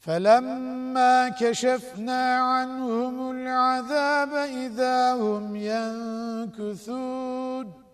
فَلَمَّا كَشَفْنَا عَنْهُمُ الْعَذَابَ إِذَا هُمْ يَنكُثُونَ.